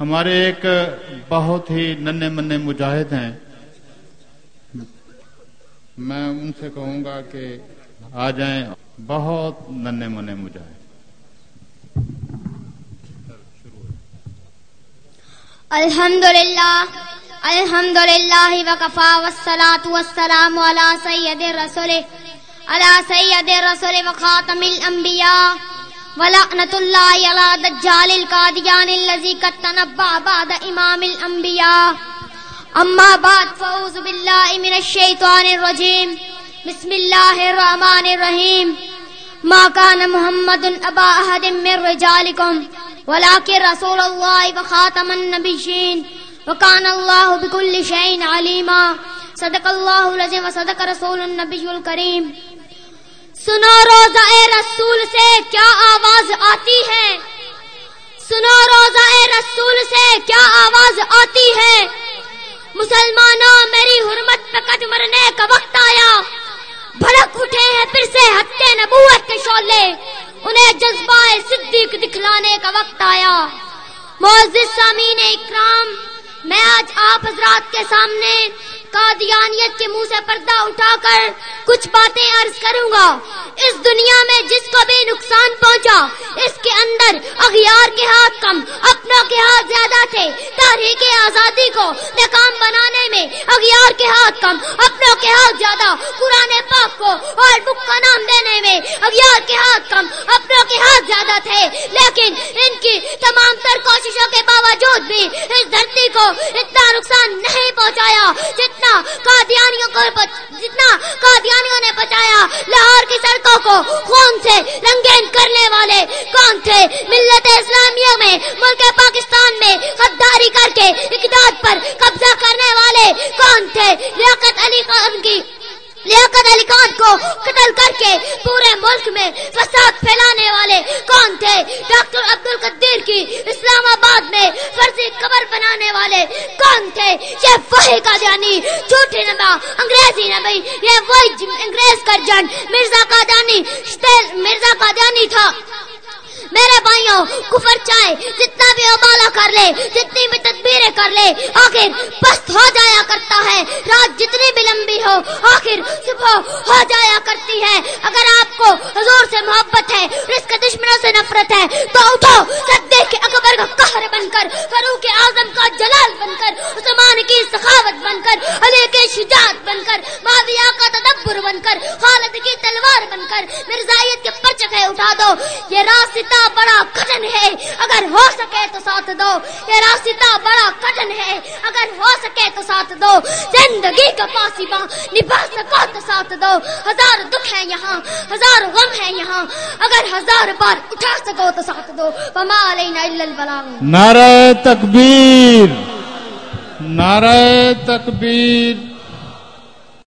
ہمارے ایک بہت ہی ننے منے مجاہد ہیں۔ میں ان سے کہوں گا کہ آ جائیں بہت ننے منے مجاہد۔ الحمد للہ الحمد للہ وقفا وسلاۃ والسلام على سید رسول على سید رسول وخاتم الانبیاء۔ ولعنت اللہ على دجال القادیان الذي قد تنبع بعد امام الانبیاء اما بعد فاعوذ باللہ من الشیطان الرجیم بسم اللہ الرحمن الرحیم ما كان محمد ابا احد من رجالکم ولكن رسول الله وخاتم النبيين وكان الله بكل شيء عليما صدق الله العظيم وصدق رسول النبي الكريم۔ سنو روزہ رسول، سے کیا آواز آتی ہے۔ سنو روزہ رسول سے، کیا آواز آتی ہے؟ مسلمانوں، میری حرمت پہ کٹ مرنے کا وقت آیا۔ بھڑک اٹھے ہیں پھر سے ہتے نبوت کے شولے انہیں جذبہ صدیق دکھلانے کا وقت آیا۔ معزز سامین اکرام، میں آج آپ حضرات کے سامنے قادیانیت کے منہ سے پردہ اٹھا کر کچھ باتیں عرض کروں گا۔ اس دنیا میں جس کو بھی نقصان پہنچا، اس کے اندر اغیار کے ہاتھ کم، اپنوں کے ہاتھ زیادہ تھے۔ تاریخ آزادی کو ناکام بنانے میں اغیار کے ہاتھ کم، اپنوں کے ہاتھ زیادہ، قرآن پاک کو اور بک کا نام دینے میں اغیار کے ہاتھ کم، اپنوں کے ہاتھ زیادہ تھے۔ لیکن ان کی تمام تر کوششوں کے باوجود بھی اس دھرتی کو لڑکوں کو خون سے رنگین کرنے والے کون تھے؟ ملت اسلامیہ میں، ملک پاکستان میں غداری کر کے اقدار پر قبضہ کرنے والے کون تھے؟ لیاقت علی خان کی، لیاقت علی خان کو قتل کر کے پورے ملک میں فساد پھیلانے والے کون تھے ڈاکٹر عبد القدیر کی اسلام آباد میں فرضی قبر بنانے والے کون تھے یہ وہی کا جانی جھوٹی نبا انگریزی نبی یہ وہی انگریز کا جن مرزا قادانی مرزا قادانی تھا۔ میرے بھائیوں، کفر چاہے، جتنا بھی ابالا کر لے، جتنی بھی تدبیریں کر لے، آخر پست ہو جایا کرتا ہے۔ رات جتنی بھی لمبی ہو، آخر صبح ہو جایا کرتی ہے۔ اگر آپ کو حضور سے محبت ہے اور دشمنوں سے نفرت ہے، تو اٹھو سدے کے اکبر کا قہر بن کر فروخ اعظم کا جلال بن کر عثمان کی سخاوت بن کر علی کے شجاعت بن کر معاویہ کا تدبر بن کر خالد کی تلوار بن کر مرزائیت کے پرچکے اٹھا دو، یہ راستہ بڑا کٹن ہے، اگر ہو سکے تو ساتھ دو، یہ راستہ بڑا کٹن ہے، اگر ہو سکے تو ساتھ دو، زندگی کا پاسی نبھا سکو تو ساتھ دو، ہزار دکھ ہے یہاں، ہزار غم ہے یہاں، اگر ہزار بار اٹھا سکو تو ساتھ دو، وما علینا الا البلاغ۔ نعرہ تکبیر۔ نعرہ تکبیر